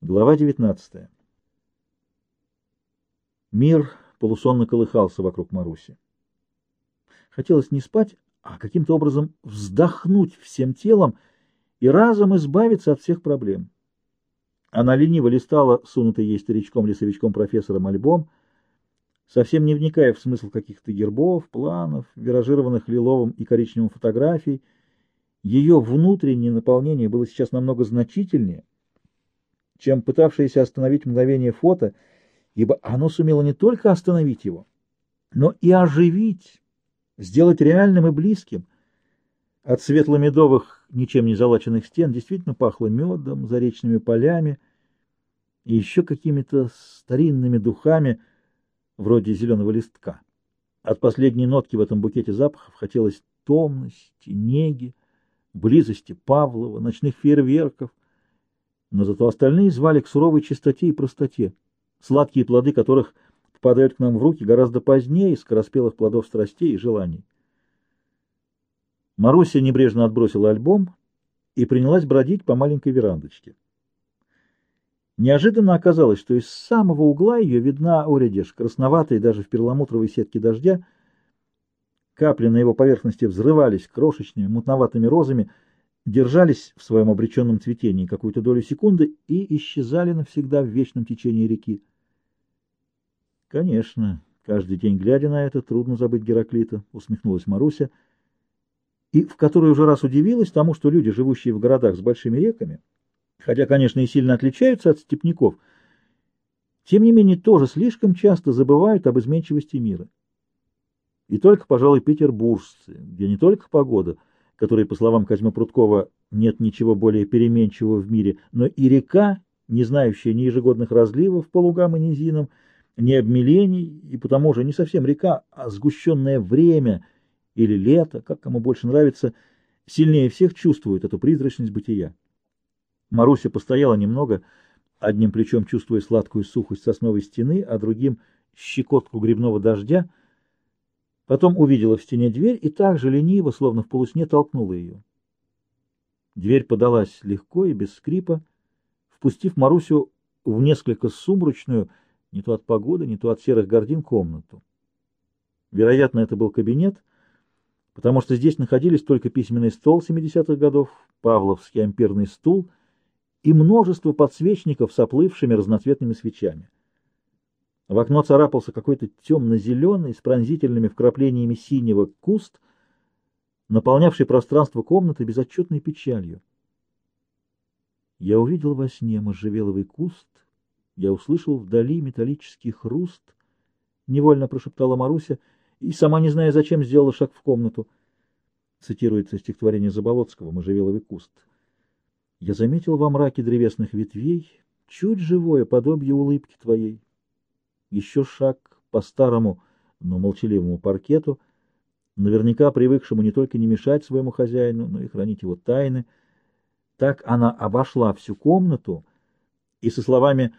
Глава 19. Мир полусонно колыхался вокруг Маруси. Хотелось не спать, а каким-то образом вздохнуть всем телом и разом избавиться от всех проблем. Она лениво листала сунутый ей старичком-лесовичком профессором альбом, совсем не вникая в смысл каких-то гербов, планов, виражированных лиловым и коричневым фотографий. Ее внутреннее наполнение было сейчас намного значительнее — чем пытавшееся остановить мгновение фото, ибо оно сумело не только остановить его, но и оживить, сделать реальным и близким. От светло-медовых, ничем не залаченных стен действительно пахло медом, заречными полями и еще какими-то старинными духами, вроде зеленого листка. От последней нотки в этом букете запахов хотелось томности, неги, близости Павлова, ночных фейерверков, но зато остальные звали к суровой чистоте и простоте, сладкие плоды которых попадают к нам в руки гораздо позднее скороспелых плодов страстей и желаний. Маруся небрежно отбросила альбом и принялась бродить по маленькой верандочке. Неожиданно оказалось, что из самого угла ее видна оредеж, красноватая даже в перламутровой сетке дождя. Капли на его поверхности взрывались крошечными мутноватыми розами, держались в своем обреченном цветении какую-то долю секунды и исчезали навсегда в вечном течении реки. Конечно, каждый день глядя на это, трудно забыть Гераклита, усмехнулась Маруся, и в которой уже раз удивилась тому, что люди, живущие в городах с большими реками, хотя, конечно, и сильно отличаются от степняков, тем не менее тоже слишком часто забывают об изменчивости мира. И только, пожалуй, петербуржцы, где не только погода — которой, по словам Козьмы Прудкова, нет ничего более переменчивого в мире, но и река, не знающая ни ежегодных разливов по лугам и низинам, ни обмелений, и потому же не совсем река, а сгущенное время или лето, как кому больше нравится, сильнее всех чувствует эту призрачность бытия. Маруся постояла немного, одним плечом чувствуя сладкую сухость сосновой стены, а другим — щекотку грибного дождя — Потом увидела в стене дверь и так же лениво, словно в полусне, толкнула ее. Дверь подалась легко и без скрипа, впустив Марусю в несколько сумрачную, не то от погоды, не то от серых гордин, комнату. Вероятно, это был кабинет, потому что здесь находились только письменный стол 70-х годов, павловский амперный стул и множество подсвечников с оплывшими разноцветными свечами. В окно царапался какой-то темно-зеленый с пронзительными вкраплениями синего куст, наполнявший пространство комнаты безотчетной печалью. Я увидел во сне можжевеловый куст, я услышал вдали металлический хруст, невольно прошептала Маруся, и, сама не зная зачем, сделала шаг в комнату. Цитируется стихотворение Заболоцкого «Можжевеловый куст». Я заметил во мраке древесных ветвей чуть живое подобие улыбки твоей еще шаг по старому, но молчаливому паркету, наверняка привыкшему не только не мешать своему хозяину, но и хранить его тайны. Так она обошла всю комнату и со словами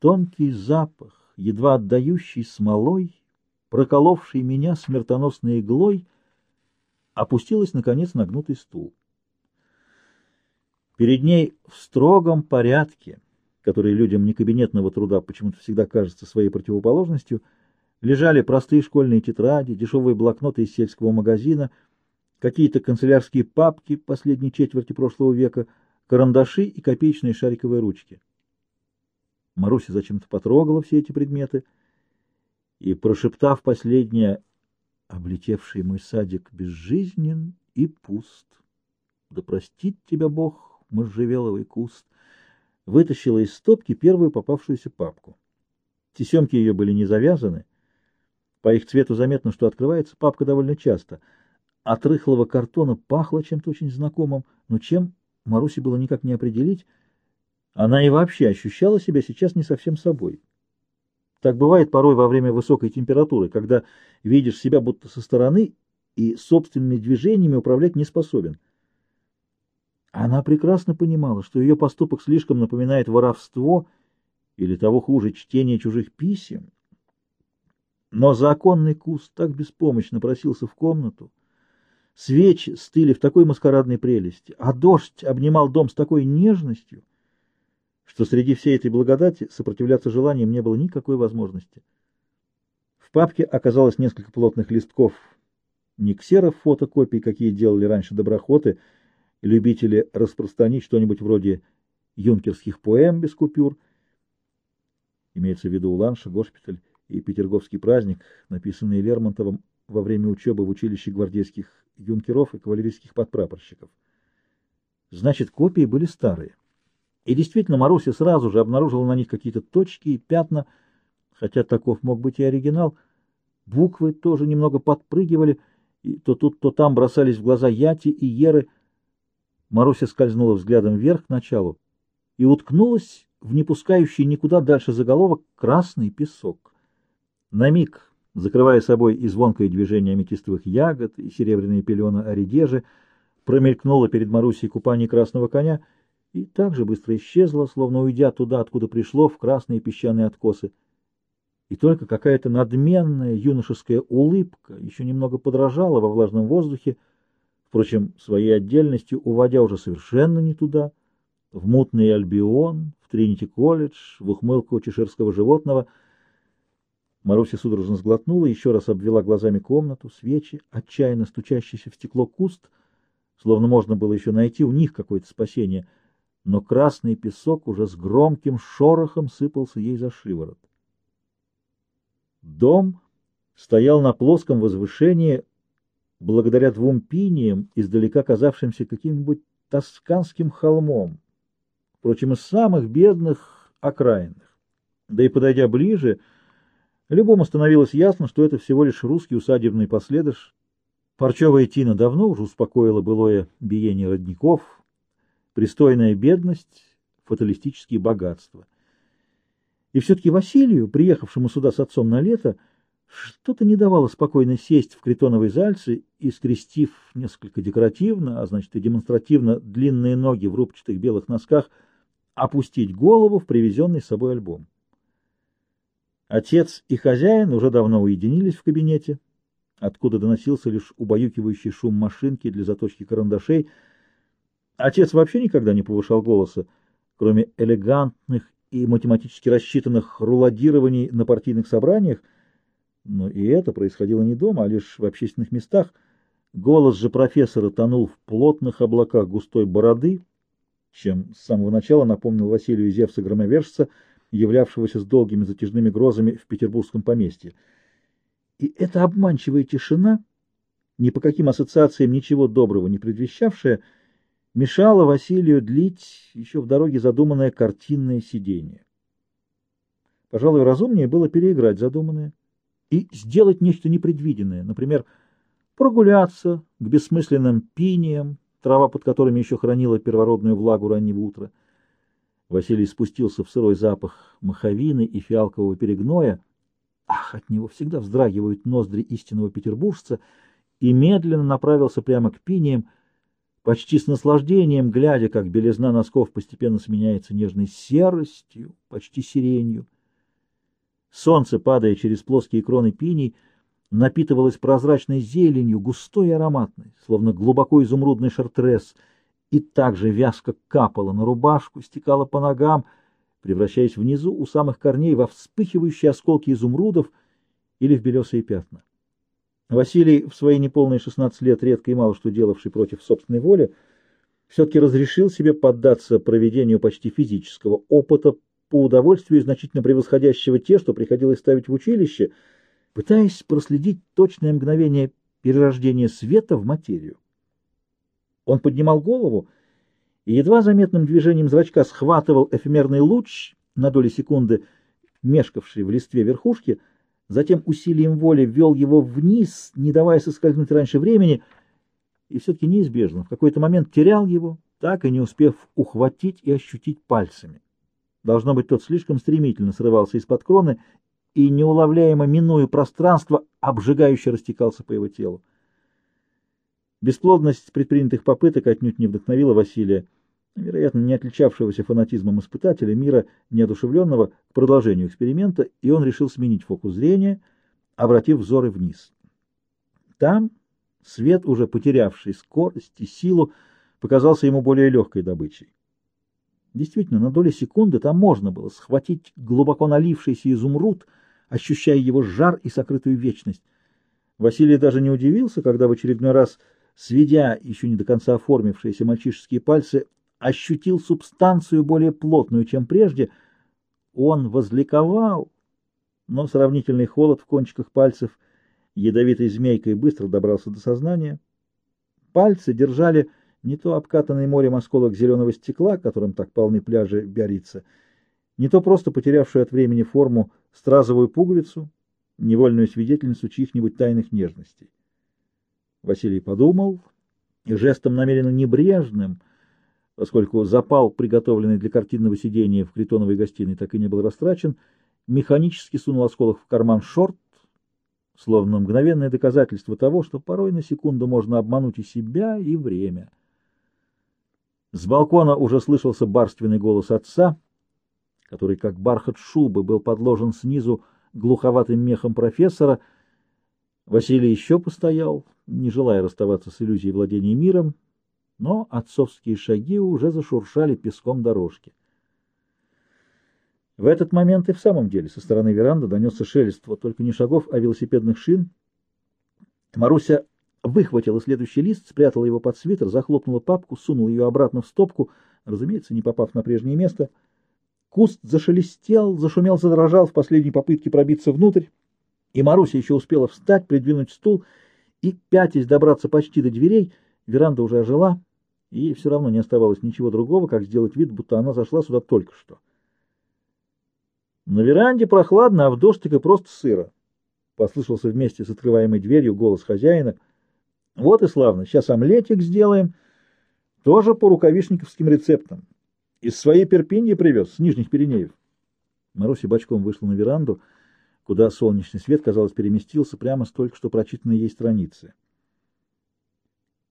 «тонкий запах, едва отдающий смолой, проколовший меня смертоносной иглой», опустилась, наконец, на гнутый стул. Перед ней в строгом порядке которые людям не кабинетного труда почему-то всегда кажется своей противоположностью, лежали простые школьные тетради, дешевые блокноты из сельского магазина, какие-то канцелярские папки последней четверти прошлого века, карандаши и копеечные шариковые ручки. Маруся зачем-то потрогала все эти предметы и, прошептав последнее, облетевший мой садик безжизнен и пуст. Да простит тебя Бог, можжевеловый куст вытащила из стопки первую попавшуюся папку. Тесемки ее были не завязаны. По их цвету заметно, что открывается папка довольно часто. От рыхлого картона пахло чем-то очень знакомым, но чем Марусе было никак не определить. Она и вообще ощущала себя сейчас не совсем собой. Так бывает порой во время высокой температуры, когда видишь себя будто со стороны и собственными движениями управлять не способен. Она прекрасно понимала, что ее поступок слишком напоминает воровство или того хуже чтение чужих писем. Но законный куст так беспомощно просился в комнату, свечи стыли в такой маскарадной прелести, а дождь обнимал дом с такой нежностью, что среди всей этой благодати сопротивляться желаниям не было никакой возможности. В папке оказалось несколько плотных листков не ксеров фотокопий, какие делали раньше доброхоты, любители распространить что-нибудь вроде юнкерских поэм без купюр, имеется в виду Уланша, госпиталь и Петерговский праздник, написанные Лермонтовым во время учебы в училище гвардейских юнкеров и кавалерийских подпрапорщиков. Значит, копии были старые. И действительно, Маруся сразу же обнаружила на них какие-то точки и пятна, хотя таков мог быть и оригинал. Буквы тоже немного подпрыгивали, и то тут, то там бросались в глаза Яти и Еры. Маруся скользнула взглядом вверх к началу и уткнулась в не пускающий никуда дальше заголовок «Красный песок». На миг, закрывая собой и звонкое движение аметистовых ягод, и серебряные пелены оредежи, промелькнуло перед Марусей купание красного коня и так же быстро исчезло, словно уйдя туда, откуда пришло, в красные песчаные откосы. И только какая-то надменная юношеская улыбка еще немного подражала во влажном воздухе, впрочем, своей отдельностью уводя уже совершенно не туда, в мутный Альбион, в Тринити-колледж, в ухмылку чеширского животного. Маруся судорожно сглотнула, еще раз обвела глазами комнату, свечи, отчаянно стучащийся в стекло куст, словно можно было еще найти у них какое-то спасение, но красный песок уже с громким шорохом сыпался ей за шиворот. Дом стоял на плоском возвышении, благодаря двум пиниям, издалека казавшимся каким-нибудь тосканским холмом, впрочем, из самых бедных окраинных. Да и подойдя ближе, любому становилось ясно, что это всего лишь русский усадебный последыш. Парчевая тина давно уже успокоила былое биение родников, пристойная бедность, фаталистические богатства. И все-таки Василию, приехавшему сюда с отцом на лето, что-то не давало спокойно сесть в критоновой зальце и, скрестив несколько декоративно, а значит и демонстративно, длинные ноги в рубчатых белых носках, опустить голову в привезенный с собой альбом. Отец и хозяин уже давно уединились в кабинете, откуда доносился лишь убаюкивающий шум машинки для заточки карандашей. Отец вообще никогда не повышал голоса, кроме элегантных и математически рассчитанных руладирований на партийных собраниях, но и это происходило не дома, а лишь в общественных местах. Голос же профессора тонул в плотных облаках густой бороды, чем с самого начала напомнил Василию Зевса громовержца, являвшегося с долгими затяжными грозами в петербургском поместье. И эта обманчивая тишина, ни по каким ассоциациям ничего доброго не предвещавшая, мешало Василию длить еще в дороге задуманное картинное сидение. Пожалуй, разумнее было переиграть задуманное и сделать нечто непредвиденное, например, прогуляться к бессмысленным пиниям, трава под которыми еще хранила первородную влагу раннего утра. Василий спустился в сырой запах маховины и фиалкового перегноя. Ах, от него всегда вздрагивают ноздри истинного петербуржца, и медленно направился прямо к пиниям, почти с наслаждением, глядя, как белизна носков постепенно сменяется нежной серостью, почти сиренью. Солнце, падая через плоские кроны пиней, напитывалось прозрачной зеленью, густой и ароматной, словно глубоко изумрудный шартрес, и также вязко капало на рубашку, стекало по ногам, превращаясь внизу у самых корней во вспыхивающие осколки изумрудов или в белесые пятна. Василий, в свои неполные 16 лет, редко и мало что делавший против собственной воли, все-таки разрешил себе поддаться проведению почти физического опыта по удовольствию значительно превосходящего те, что приходилось ставить в училище, пытаясь проследить точное мгновение перерождения света в материю. Он поднимал голову и едва заметным движением зрачка схватывал эфемерный луч на доли секунды, мешкавший в листве верхушки, затем усилием воли ввел его вниз, не давая соскользнуть раньше времени, и все-таки неизбежно в какой-то момент терял его, так и не успев ухватить и ощутить пальцами. Должно быть, тот слишком стремительно срывался из-под кроны и, неуловляемо минуя пространство, обжигающе растекался по его телу. Бесплодность предпринятых попыток отнюдь не вдохновила Василия, вероятно, не отличавшегося фанатизмом испытателя мира, неодушевленного, к продолжению эксперимента, и он решил сменить фокус зрения, обратив взоры вниз. Там свет, уже потерявший скорость и силу, показался ему более легкой добычей. Действительно, на доли секунды там можно было схватить глубоко налившийся изумруд, ощущая его жар и сокрытую вечность. Василий даже не удивился, когда в очередной раз, сведя еще не до конца оформившиеся мальчишеские пальцы, ощутил субстанцию более плотную, чем прежде. Он возликовал, но сравнительный холод в кончиках пальцев ядовитой змейкой быстро добрался до сознания. Пальцы держали не то обкатанный морем осколок зеленого стекла, которым так полны пляжи Биорица, не то просто потерявшую от времени форму стразовую пуговицу, невольную свидетельницу чьих-нибудь тайных нежностей. Василий подумал и жестом намеренно небрежным, поскольку запал, приготовленный для картинного сидения в критоновой гостиной, так и не был растрачен, механически сунул осколок в карман шорт, словно мгновенное доказательство того, что порой на секунду можно обмануть и себя, и время. С балкона уже слышался барственный голос отца, который, как бархат шубы, был подложен снизу глуховатым мехом профессора. Василий еще постоял, не желая расставаться с иллюзией владения миром, но отцовские шаги уже зашуршали песком дорожки. В этот момент и в самом деле со стороны веранды донесся шелест, вот только не шагов, а велосипедных шин. Маруся выхватила следующий лист, спрятала его под свитер, захлопнула папку, сунула ее обратно в стопку, разумеется, не попав на прежнее место. Куст зашелестел, зашумел, задрожал в последней попытке пробиться внутрь, и Маруся еще успела встать, придвинуть стул и, пятясь, добраться почти до дверей, веранда уже ожила, и ей все равно не оставалось ничего другого, как сделать вид, будто она зашла сюда только что. На веранде прохладно, а в дождик просто сыро. Послышался вместе с открываемой дверью голос хозяина. Вот и славно, сейчас омлетик сделаем. Тоже по рукавишниковским рецептам. Из своей перпиньи привез, с Нижних Пиренеев. Маруся бочком вышла на веранду, куда солнечный свет, казалось, переместился прямо с только что прочитанной ей страницы.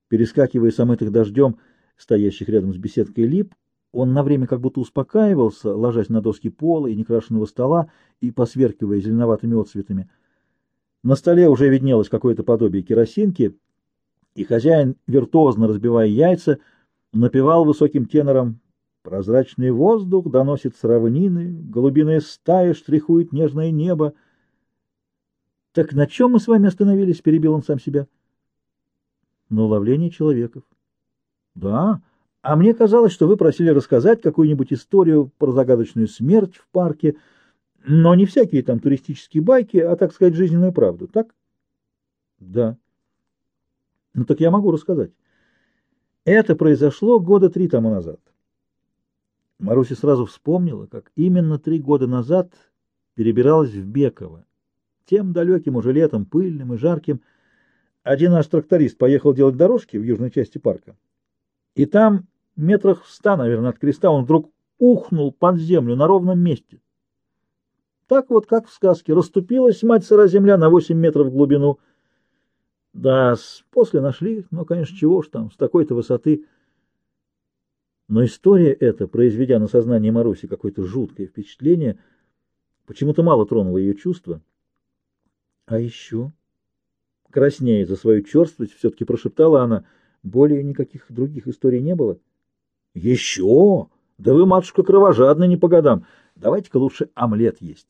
Перескакивая с омытых дождем, стоящих рядом с беседкой лип, он на время как будто успокаивался, ложась на доски пола и некрашенного стола и посверкивая зеленоватыми отцветами. На столе уже виднелось какое-то подобие керосинки, и хозяин, виртуозно разбивая яйца, напевал высоким тенором «Прозрачный воздух доносит с равнины, голубиная стая штрихует нежное небо». «Так на чем мы с вами остановились?» — перебил он сам себя. «На уловлении человеков». «Да». А мне казалось, что вы просили рассказать какую-нибудь историю про загадочную смерть в парке, но не всякие там туристические байки, а, так сказать, жизненную правду, так? Да. Ну так я могу рассказать. Это произошло года три тому назад. Маруся сразу вспомнила, как именно три года назад перебиралась в Беково. Тем далеким уже летом, пыльным и жарким, один наш тракторист поехал делать дорожки в южной части парка. И там метрах в ста, наверное, от креста, он вдруг ухнул под землю на ровном месте. Так вот, как в сказке, расступилась мать сыра земля на восемь метров в глубину. Да, после нашли, но, конечно, чего ж там, с такой-то высоты. Но история эта, произведя на сознание Маруси какое-то жуткое впечатление, почему-то мало тронула ее чувства. А еще, краснея за свою черствость, все-таки прошептала она, более никаких других историй не было. Еще? Да вы, матушка, кровожадны не по годам. Давайте-ка лучше омлет есть.